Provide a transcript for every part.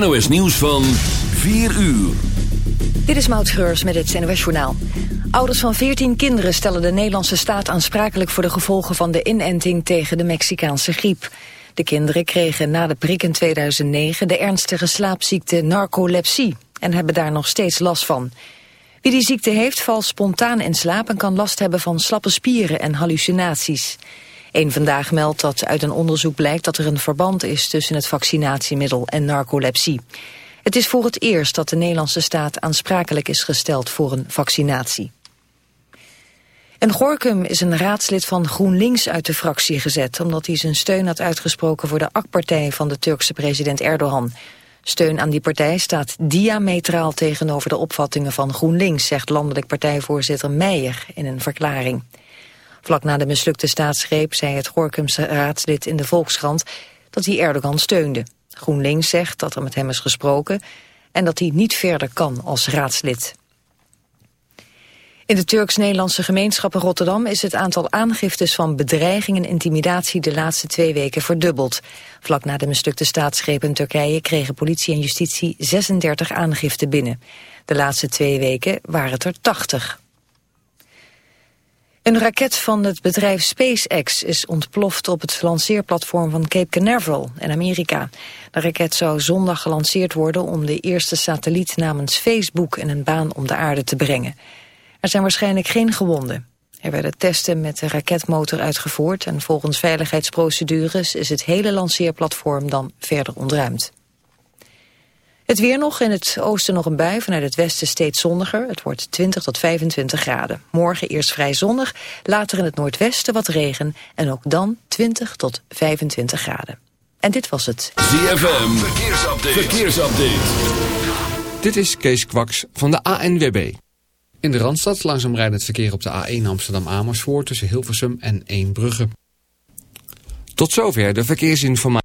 NOS Nieuws van 4 uur. Dit is Maud Schreurs met het NOS Journaal. Ouders van 14 kinderen stellen de Nederlandse staat aansprakelijk... voor de gevolgen van de inenting tegen de Mexicaanse griep. De kinderen kregen na de prik in 2009 de ernstige slaapziekte narcolepsie... en hebben daar nog steeds last van. Wie die ziekte heeft valt spontaan in slaap... en kan last hebben van slappe spieren en hallucinaties. Eén Vandaag meldt dat uit een onderzoek blijkt dat er een verband is tussen het vaccinatiemiddel en narcolepsie. Het is voor het eerst dat de Nederlandse staat aansprakelijk is gesteld voor een vaccinatie. In Gorkum is een raadslid van GroenLinks uit de fractie gezet... omdat hij zijn steun had uitgesproken voor de AK-partij van de Turkse president Erdogan. Steun aan die partij staat diametraal tegenover de opvattingen van GroenLinks... zegt landelijk partijvoorzitter Meijer in een verklaring. Vlak na de mislukte staatsgreep zei het Gorkumse raadslid in de Volkskrant dat hij Erdogan steunde. GroenLinks zegt dat er met hem is gesproken en dat hij niet verder kan als raadslid. In de Turks-Nederlandse gemeenschap in Rotterdam is het aantal aangiftes van bedreiging en intimidatie de laatste twee weken verdubbeld. Vlak na de mislukte staatsgreep in Turkije kregen politie en justitie 36 aangiften binnen. De laatste twee weken waren het er 80. Een raket van het bedrijf SpaceX is ontploft op het lanceerplatform van Cape Canaveral in Amerika. De raket zou zondag gelanceerd worden om de eerste satelliet namens Facebook in een baan om de aarde te brengen. Er zijn waarschijnlijk geen gewonden. Er werden testen met de raketmotor uitgevoerd en volgens veiligheidsprocedures is het hele lanceerplatform dan verder ontruimd. Het weer nog, in het oosten nog een bui, vanuit het westen steeds zonniger. Het wordt 20 tot 25 graden. Morgen eerst vrij zonnig, later in het noordwesten wat regen... en ook dan 20 tot 25 graden. En dit was het. ZFM, verkeersupdate. verkeersupdate. Dit is Kees Kwaks van de ANWB. In de Randstad langzaam rijdt het verkeer op de A1 Amsterdam-Amersfoort... tussen Hilversum en Eembrugge. Tot zover de verkeersinformatie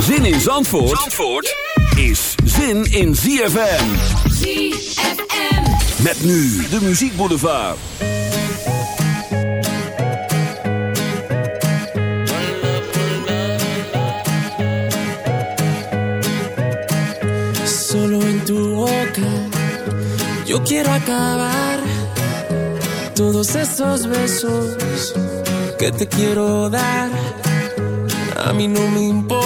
Zin in Zandvoort, Zandvoort is zin in ZFM. ZFM. Met nu de muziekboulevard. Solo en tu boca yo quiero acabar todos esos besos que te quiero dar A mí no me importa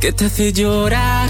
que te hace llorar.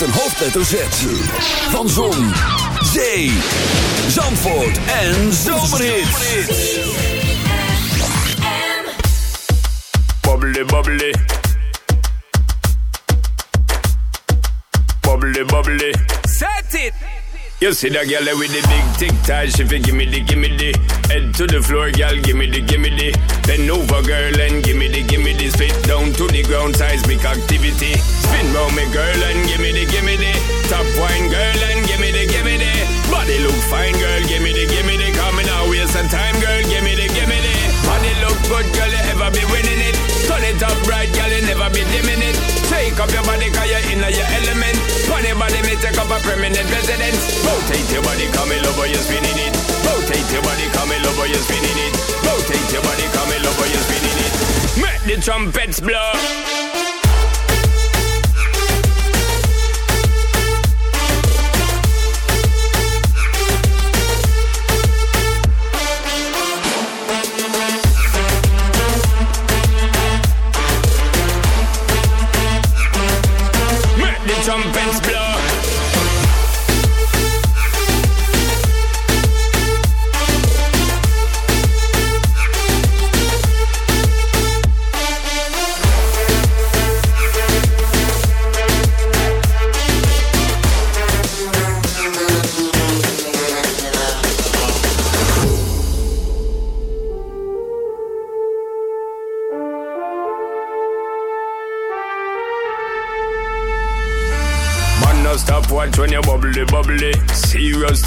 Met een hoofdletter Z. Van Zon, Zee, Zandvoort en Zomerhits. Bubbly, bubbly. Bubbly, bubbly. Set it! You see that girl with the big tic tac, she fi gimme the gimme the Head to the floor, girl, gimme the gimme the Bend over, girl, and gimme the gimme the Spit down to the ground, seismic activity Spin round me, girl, and gimme the gimme the. Top wine, girl, and gimme the gimme the. Body look fine, girl, gimme the gimme the. Coming out, waste some time, girl, gimme the gimme the. Body look good, girl, you ever be winning it. Turn it up right, girl, you never be dimming it. Take up your body, cause you're in your element. Funny body, me take up a permanent residence. Rotate your body, come in over, you're spinning it. Rotate your body, come in over, you're spinning it. Rotate your body, come in over, you're spinning it. Make the trumpets blow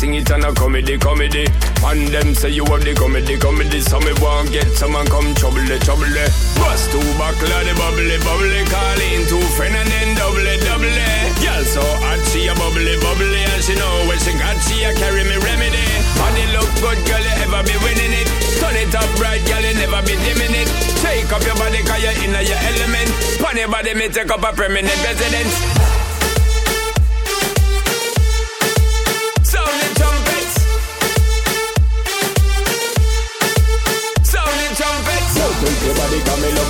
Thing, it and a comedy, comedy. And them say you have the comedy, comedy. So me want get someone come trouble, trouble. Bust two buckle of the bubbly, bubbly. Call in two friend and then double, double. Girl so hot, she a bubbly, bubbly. And she know when she got, she a carry me remedy. Body look good, girl, you ever be winning it. Turn it up right, girl, you never be dimming it. Take up your body, cause you're in your element. Pon your body, me take up a permanent residence.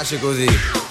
Piace così.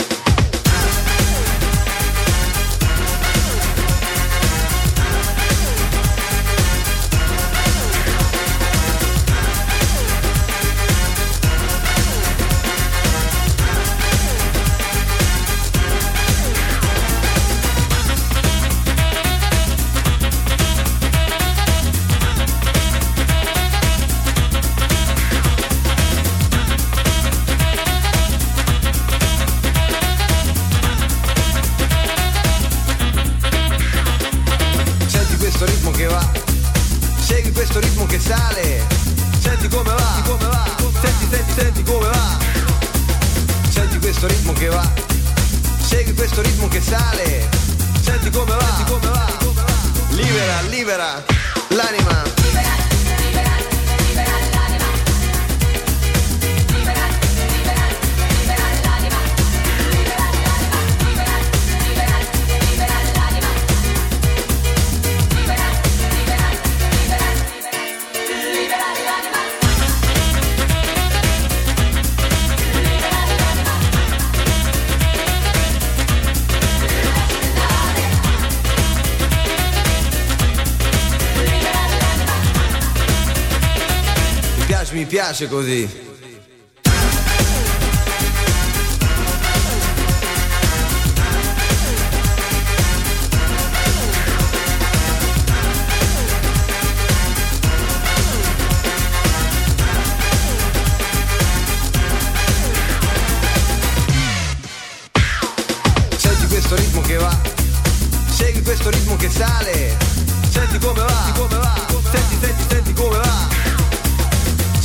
Piace, così. Questo ritmo che sale, senti come va, come va, senti, senti, senti come va.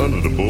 under the board.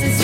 chances